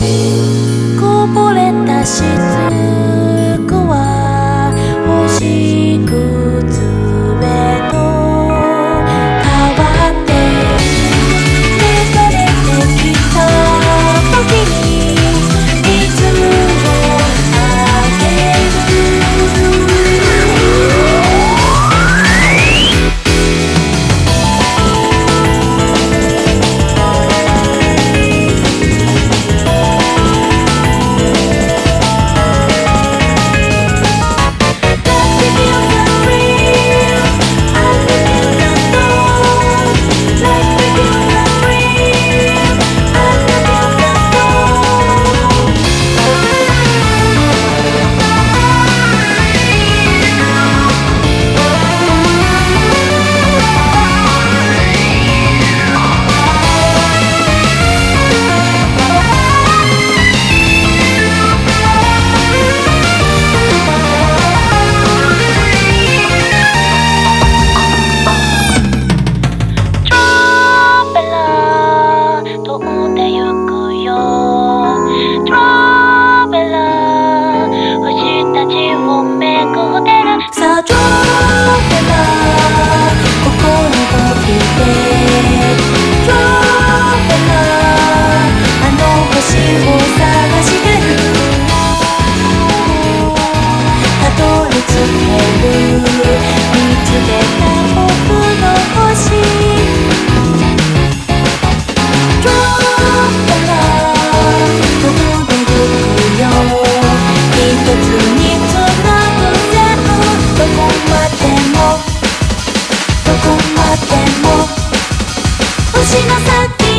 こぼれた舌の先